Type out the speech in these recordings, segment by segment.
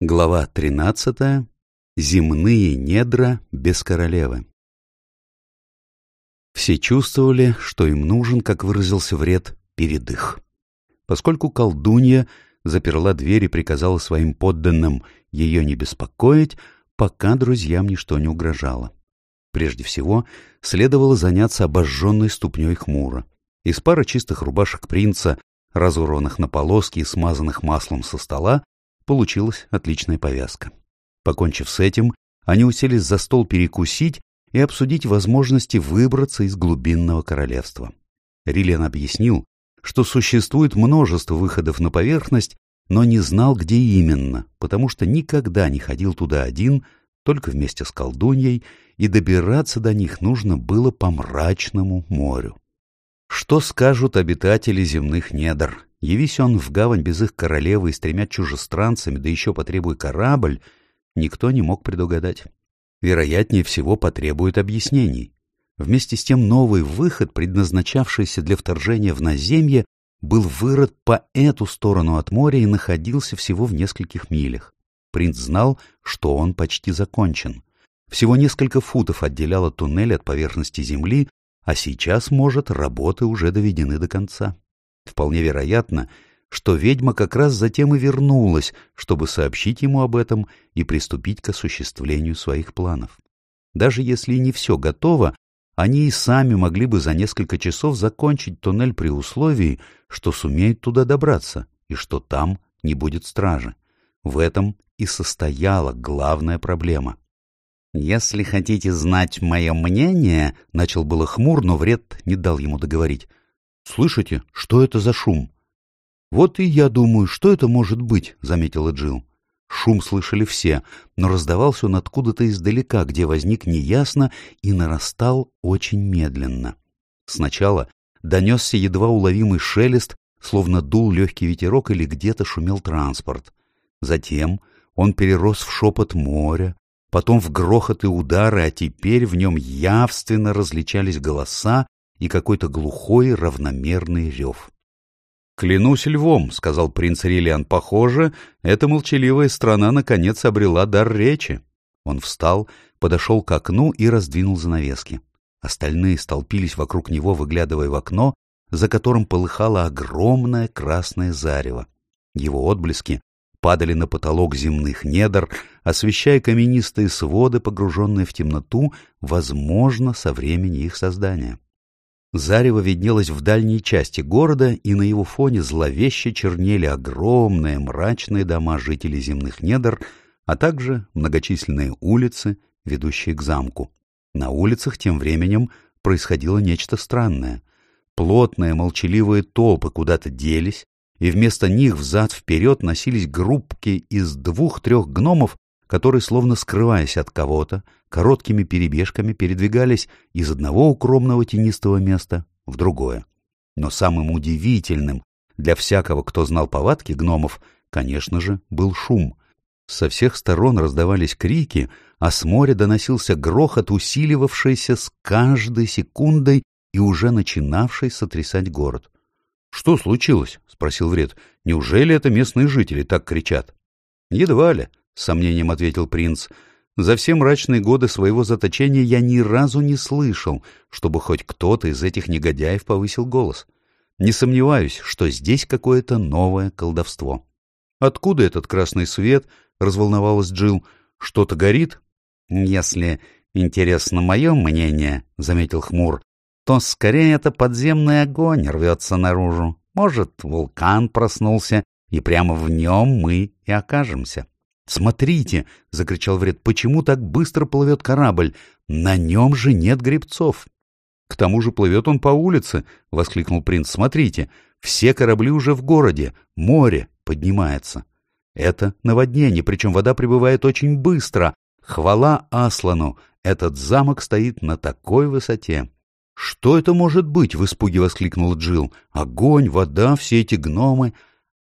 Глава 13. Земные недра без королевы. Все чувствовали, что им нужен, как выразился вред, передых. Поскольку колдунья заперла дверь и приказала своим подданным ее не беспокоить, пока друзьям ничто не угрожало. Прежде всего, следовало заняться обожженной ступней хмура. Из пары чистых рубашек принца, разорванных на полоски и смазанных маслом со стола, Получилась отличная повязка. Покончив с этим, они уселись за стол перекусить и обсудить возможности выбраться из глубинного королевства. Риллиан объяснил, что существует множество выходов на поверхность, но не знал, где именно, потому что никогда не ходил туда один, только вместе с колдуньей, и добираться до них нужно было по мрачному морю. Что скажут обитатели земных недр? Явись он в гавань без их королевы и с тремя чужестранцами, да еще потребуй корабль, никто не мог предугадать. Вероятнее всего потребует объяснений. Вместе с тем новый выход, предназначавшийся для вторжения в наземье, был вырод по эту сторону от моря и находился всего в нескольких милях. Принц знал, что он почти закончен. Всего несколько футов отделяло туннель от поверхности земли, а сейчас, может, работы уже доведены до конца. Вполне вероятно, что ведьма как раз затем и вернулась, чтобы сообщить ему об этом и приступить к осуществлению своих планов. Даже если не все готово, они и сами могли бы за несколько часов закончить туннель при условии, что сумеют туда добраться и что там не будет стражи. В этом и состояла главная проблема. «Если хотите знать мое мнение», — начал было хмур, но вред не дал ему договорить. Слышите, что это за шум? Вот и я думаю, что это может быть, заметила Джил. Шум слышали все, но раздавался он откуда-то издалека, где возник неясно и нарастал очень медленно. Сначала донесся едва уловимый шелест, словно дул легкий ветерок или где-то шумел транспорт. Затем он перерос в шепот моря, потом в грохот и удары, а теперь в нем явственно различались голоса, и какой-то глухой равномерный рев. «Клянусь львом», — сказал принц Риллиан, — «похоже, эта молчаливая страна наконец обрела дар речи». Он встал, подошел к окну и раздвинул занавески. Остальные столпились вокруг него, выглядывая в окно, за которым полыхало огромное красное зарево. Его отблески падали на потолок земных недр, освещая каменистые своды, погруженные в темноту, возможно, со времени их создания. Зарево виднелось в дальней части города, и на его фоне зловеще чернели огромные мрачные дома жителей земных недр, а также многочисленные улицы, ведущие к замку. На улицах тем временем происходило нечто странное. Плотные молчаливые толпы куда-то делись, и вместо них взад-вперед носились группки из двух-трех гномов которые, словно скрываясь от кого-то, короткими перебежками передвигались из одного укромного тенистого места в другое. Но самым удивительным для всякого, кто знал повадки гномов, конечно же, был шум. Со всех сторон раздавались крики, а с моря доносился грохот, усиливавшийся с каждой секундой и уже начинавший сотрясать город. — Что случилось? — спросил Вред. — Неужели это местные жители так кричат? — Едва ли, — с сомнением ответил принц. «За все мрачные годы своего заточения я ни разу не слышал, чтобы хоть кто-то из этих негодяев повысил голос. Не сомневаюсь, что здесь какое-то новое колдовство». «Откуда этот красный свет?» — разволновалась Джил. «Что-то горит?» «Если интересно мое мнение», — заметил Хмур, то скорее это подземный огонь рвется наружу. Может, вулкан проснулся, и прямо в нем мы и окажемся. «Смотрите!» — закричал Вред. «Почему так быстро плывет корабль? На нем же нет гребцов!» «К тому же плывет он по улице!» — воскликнул принц. «Смотрите! Все корабли уже в городе! Море поднимается!» «Это наводнение, причем вода прибывает очень быстро! Хвала Аслану! Этот замок стоит на такой высоте!» «Что это может быть?» — в испуге воскликнул Джил. «Огонь, вода, все эти гномы!»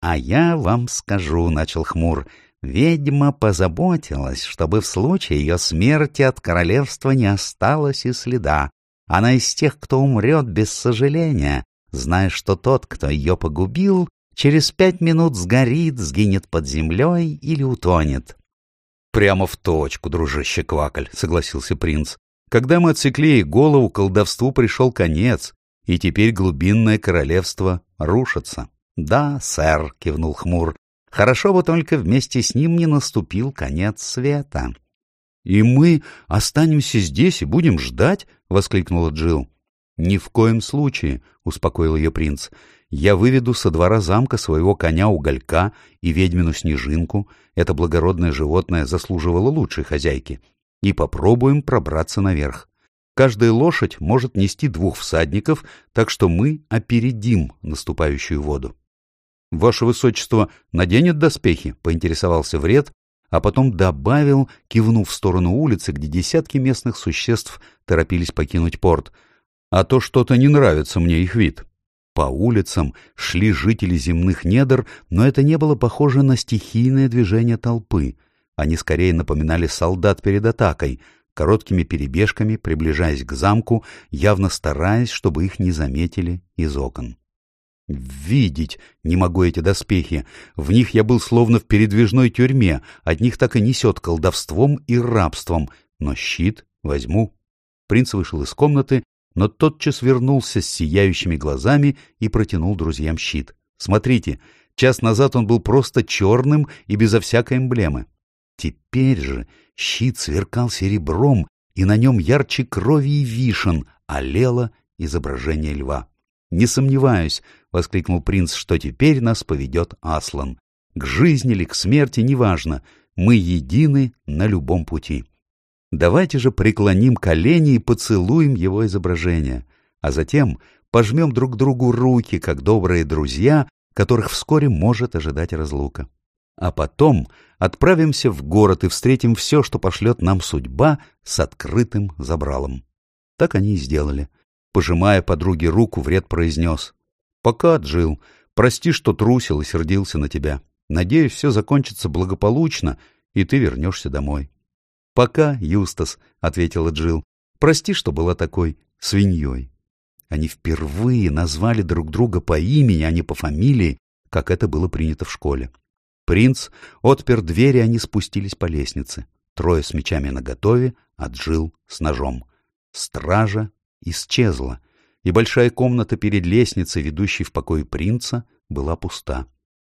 «А я вам скажу», — начал Хмур, Ведьма позаботилась, чтобы в случае ее смерти от королевства не осталось и следа. Она из тех, кто умрет без сожаления, зная, что тот, кто ее погубил, Через пять минут сгорит, сгинет под землей или утонет. — Прямо в точку, дружище Квакль, — согласился принц. Когда мы отсекли ей голову, колдовству пришел конец, и теперь глубинное королевство рушится. — Да, сэр, — кивнул Хмур, — хорошо бы только вместе с ним не наступил конец света. — И мы останемся здесь и будем ждать? — воскликнула Джилл. Ни в коем случае, — успокоил ее принц. — Я выведу со двора замка своего коня Уголька и ведьмину Снежинку. Это благородное животное заслуживало лучшей хозяйки и попробуем пробраться наверх. Каждая лошадь может нести двух всадников, так что мы опередим наступающую воду. — Ваше Высочество наденет доспехи? — поинтересовался Вред, а потом добавил, кивнув в сторону улицы, где десятки местных существ торопились покинуть порт. — А то что-то не нравится мне их вид. По улицам шли жители земных недр, но это не было похоже на стихийное движение толпы — они скорее напоминали солдат перед атакой, короткими перебежками приближаясь к замку, явно стараясь, чтобы их не заметили из окон. Видеть не могу эти доспехи. В них я был словно в передвижной тюрьме, от них так и несет колдовством и рабством, но щит возьму. Принц вышел из комнаты, но тотчас вернулся с сияющими глазами и протянул друзьям щит. Смотрите, час назад он был просто черным и безо всякой эмблемы. Теперь же щит сверкал серебром, и на нем ярче крови и вишен олело изображение льва. «Не сомневаюсь», — воскликнул принц, — «что теперь нас поведет Аслан. К жизни ли, к смерти, неважно, мы едины на любом пути. Давайте же преклоним колени и поцелуем его изображение, а затем пожмем друг другу руки, как добрые друзья, которых вскоре может ожидать разлука. А потом отправимся в город и встретим все, что пошлет нам судьба с открытым забралом. Так они и сделали. Пожимая подруге руку, вред произнес. — Пока, Джил, прости, что трусил и сердился на тебя. Надеюсь, все закончится благополучно, и ты вернешься домой. — Пока, Юстас, — ответила Джил. Прости, что была такой свиньей. Они впервые назвали друг друга по имени, а не по фамилии, как это было принято в школе. Принц отпер дверь, и они спустились по лестнице. Трое с мечами наготове, а Джил с ножом. Стража исчезла, и большая комната перед лестницей, ведущей в покой принца, была пуста.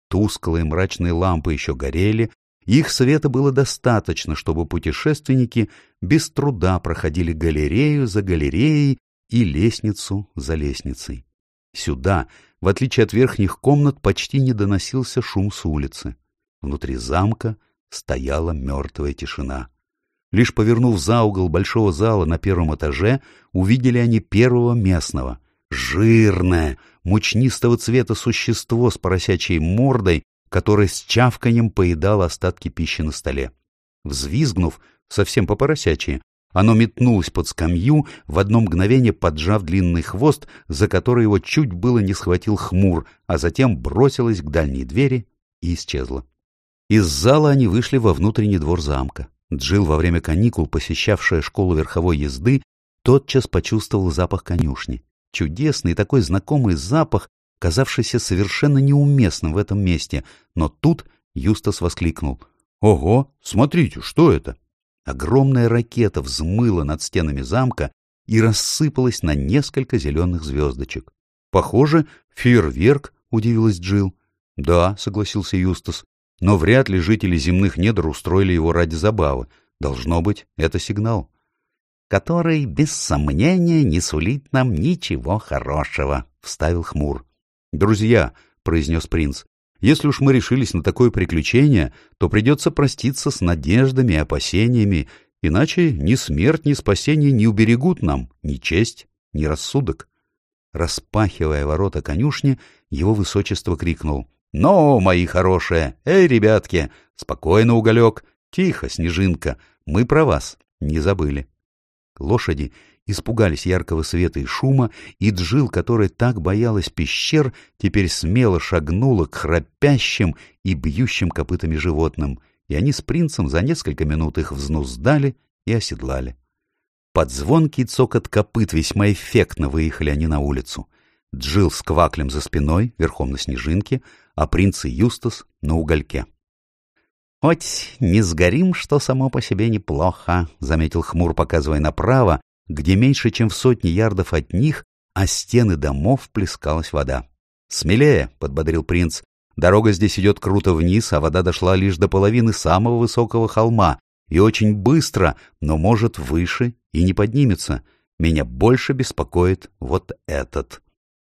Тусклые мрачные лампы еще горели, их света было достаточно, чтобы путешественники без труда проходили галерею за галереей и лестницу за лестницей. Сюда, в отличие от верхних комнат, почти не доносился шум с улицы. Внутри замка стояла мертвая тишина. Лишь повернув за угол большого зала на первом этаже, увидели они первого местного. Жирное, мучнистого цвета существо с поросячей мордой, которое с чавканьем поедало остатки пищи на столе. Взвизгнув, совсем по поросячьи, оно метнулось под скамью, в одно мгновение поджав длинный хвост, за который его чуть было не схватил хмур, а затем бросилось к дальней двери и исчезло. Из зала они вышли во внутренний двор замка. Джил во время каникул, посещавшая школу верховой езды, тотчас почувствовал запах конюшни. Чудесный такой знакомый запах, казавшийся совершенно неуместным в этом месте, но тут Юстас воскликнул. «Ого, смотрите, что это?» Огромная ракета взмыла над стенами замка и рассыпалась на несколько зеленых звездочек. «Похоже, фейерверк», — удивилась Джил. «Да», — согласился Юстас, — «но вряд ли жители земных недр устроили его ради забавы. Должно быть, это сигнал». «Который, без сомнения, не сулит нам ничего хорошего», — вставил Хмур. «Друзья», — произнес принц, если уж мы решились на такое приключение, то придется проститься с надеждами и опасениями, иначе ни смерть, ни спасение не уберегут нам ни честь, ни рассудок. Распахивая ворота конюшни, его высочество крикнул. — Ну, мои хорошие! Эй, ребятки! Спокойно, уголек! Тихо, снежинка! Мы про вас не забыли. Лошади испугались яркого света и шума, и Джил, которая так боялась пещер, теперь смело шагнула к храпящим и бьющим копытами животным, и они с принцем за несколько минут их взнуздали и оседлали. Под звонкий цокот копыт весьма эффектно выехали они на улицу. Джил с кваклем за спиной, верхом на снежинке, а принц и Юстас на угольке. «Хоть не сгорим, что само по себе неплохо», — заметил хмур, показывая направо, где меньше, чем в сотни ярдов от них, а стены домов плескалась вода. «Смелее», — подбодрил принц, — «дорога здесь идет круто вниз, а вода дошла лишь до половины самого высокого холма, и очень быстро, но может выше и не поднимется. Меня больше беспокоит вот этот».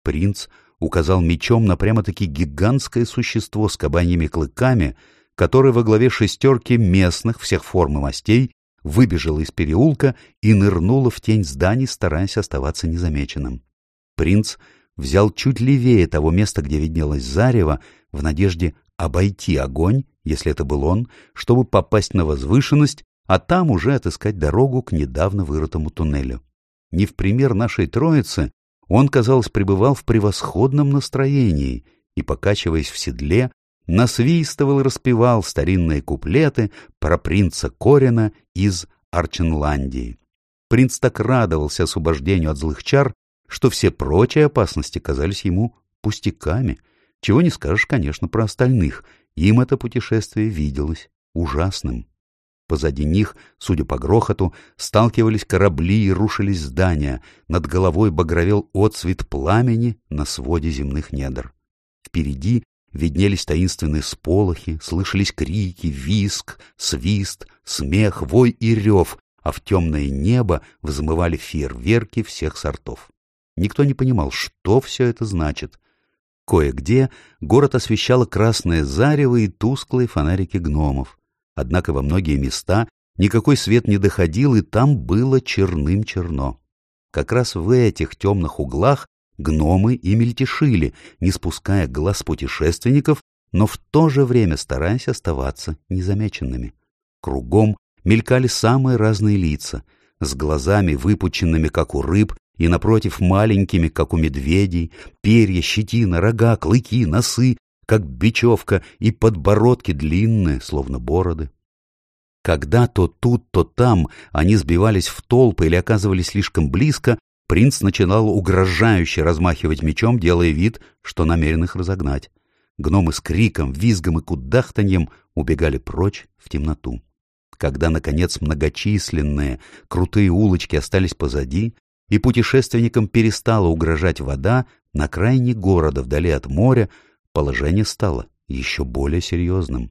Принц указал мечом на прямо-таки гигантское существо с кабаньими клыками, которое во главе шестерки местных всех форм и мастей выбежало из переулка и нырнуло в тень зданий, стараясь оставаться незамеченным. Принц взял чуть левее того места, где виднелось зарево, в надежде обойти огонь, если это был он, чтобы попасть на возвышенность, а там уже отыскать дорогу к недавно вырытому туннелю. Не в пример нашей троицы, он, казалось, пребывал в превосходном настроении и, покачиваясь в седле, насвистывал и распевал старинные куплеты про принца Корина из Арченландии. Принц так радовался освобождению от злых чар, что все прочие опасности казались ему пустяками. Чего не скажешь, конечно, про остальных. Им это путешествие виделось ужасным. Позади них, судя по грохоту, сталкивались корабли и рушились здания. Над головой багровел отсвет пламени на своде земных недр. Впереди виднелись таинственные сполохи, слышались крики, виск, свист, смех, вой и рев, а в темное небо взмывали фейерверки всех сортов. Никто не понимал, что все это значит. Кое-где город освещало красное зарево и тусклые фонарики гномов. Однако во многие места никакой свет не доходил, и там было черным-черно. Как раз в этих темных углах гномы и мельтешили, не спуская глаз путешественников, но в то же время стараясь оставаться незамеченными. Кругом мелькали самые разные лица, с глазами выпученными, как у рыб, и напротив маленькими, как у медведей, перья, щетина, рога, клыки, носы, как бечевка, и подбородки длинные, словно бороды. Когда то тут, то там они сбивались в толпы или оказывались слишком близко, принц начинал угрожающе размахивать мечом, делая вид, что намерен их разогнать. Гномы с криком, визгом и кудахтаньем убегали прочь в темноту. Когда, наконец, многочисленные крутые улочки остались позади, и путешественникам перестала угрожать вода, на крайне города, вдали от моря, положение стало еще более серьезным.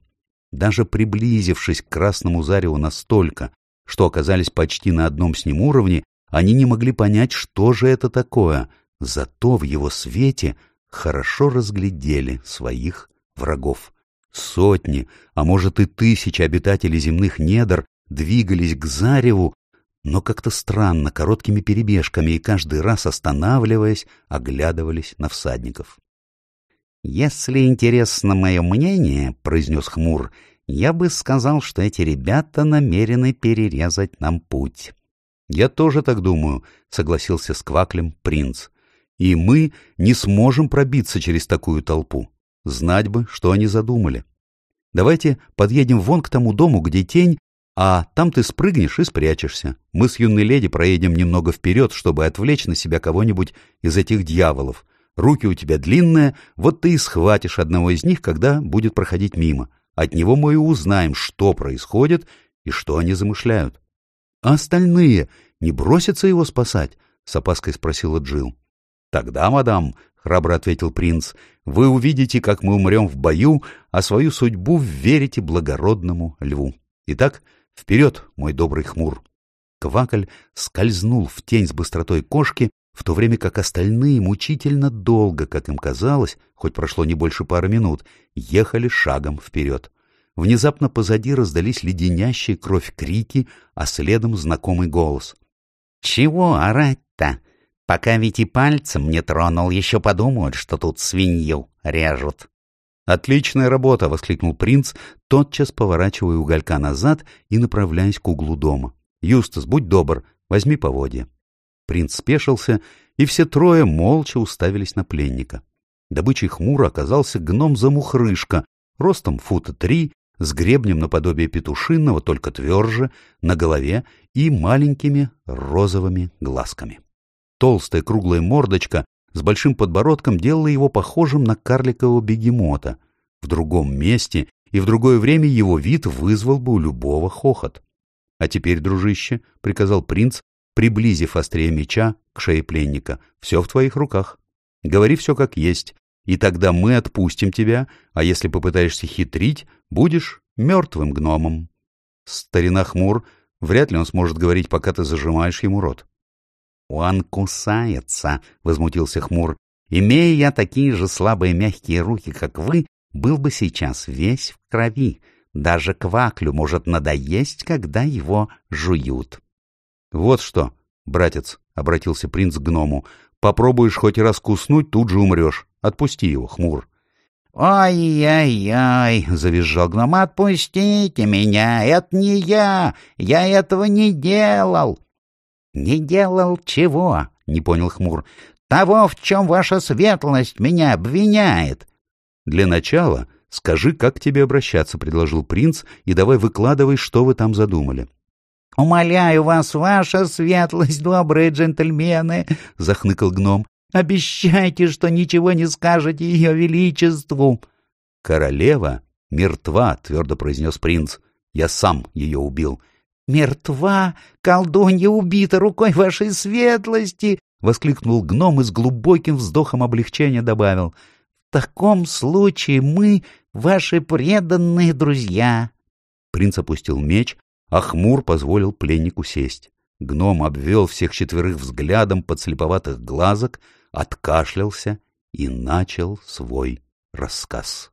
Даже приблизившись к красному зареву настолько, что оказались почти на одном с ним уровне, они не могли понять, что же это такое, зато в его свете хорошо разглядели своих врагов. Сотни, а может и тысячи обитателей земных недр двигались к зареву, но как-то странно, короткими перебежками и каждый раз останавливаясь, оглядывались на всадников. «Если интересно мое мнение, — произнес Хмур, — я бы сказал, что эти ребята намерены перерезать нам путь». «Я тоже так думаю», — согласился с Кваклем принц. «И мы не сможем пробиться через такую толпу. Знать бы, что они задумали. Давайте подъедем вон к тому дому, где тень а там ты спрыгнешь и спрячешься. Мы с юной леди проедем немного вперед, чтобы отвлечь на себя кого-нибудь из этих дьяволов. Руки у тебя длинные, вот ты и схватишь одного из них, когда будет проходить мимо. От него мы и узнаем, что происходит и что они замышляют. — А остальные не бросятся его спасать? — с опаской спросила Джил. Тогда, мадам, — храбро ответил принц, — вы увидите, как мы умрем в бою, а свою судьбу верите благородному льву. Итак, Вперед, мой добрый хмур! Квакль скользнул в тень с быстротой кошки, в то время как остальные мучительно долго, как им казалось, хоть прошло не больше пары минут, ехали шагом вперед. Внезапно позади раздались леденящие кровь крики, а следом знакомый голос. — Чего орать-то? Пока ведь и пальцем не тронул, еще подумают, что тут свинью режут. «Отличная работа!» — воскликнул принц, тотчас поворачивая уголька назад и направляясь к углу дома. «Юстас, будь добр, возьми поводья». Принц спешился, и все трое молча уставились на пленника. Добычей хмуро оказался гном-замухрышка, ростом фута три, с гребнем наподобие петушинного, только тверже, на голове и маленькими розовыми глазками. Толстая круглая мордочка с большим подбородком делало его похожим на карликового бегемота. в другом месте, и в другое время его вид вызвал бы у любого хохот. — А теперь, дружище, — приказал принц, приблизив острие меча к шее пленника, — все в твоих руках. Говори все как есть, и тогда мы отпустим тебя, а если попытаешься хитрить, будешь мертвым гномом. Старина хмур, вряд ли он сможет говорить, пока ты зажимаешь ему рот. — Он кусается, — возмутился хмур. — Имея я такие же слабые мягкие руки, как вы, был бы сейчас весь в крови. Даже кваклю может надоесть, когда его жуют. — Вот что, братец, — обратился принц к гному, — попробуешь хоть раз куснуть, тут же умрешь. Отпусти его, хмур. «Ой-ой-ой!» — завизжал гном. «Отпустите меня! Это не я! Я этого не делал!» «Не делал чего?» — не понял хмур. «Того, в чем ваша светлость меня обвиняет!» «Для начала скажи, как к тебе обращаться», — предложил принц, «и давай выкладывай, что вы там задумали». «Умоляю вас, ваша светлость, добрые джентльмены!» — захныкал гном. Обещайте, что ничего не скажете ее величеству. — Королева мертва, — твердо произнес принц. Я сам ее убил. — Мертва? Колдунья убита рукой вашей светлости! — воскликнул гном и с глубоким вздохом облегчения добавил. — В таком случае мы ваши преданные друзья. Принц опустил меч, а хмур позволил пленнику сесть. Гном обвел всех четверых взглядом подслеповатых глазок, откашлялся и начал свой рассказ.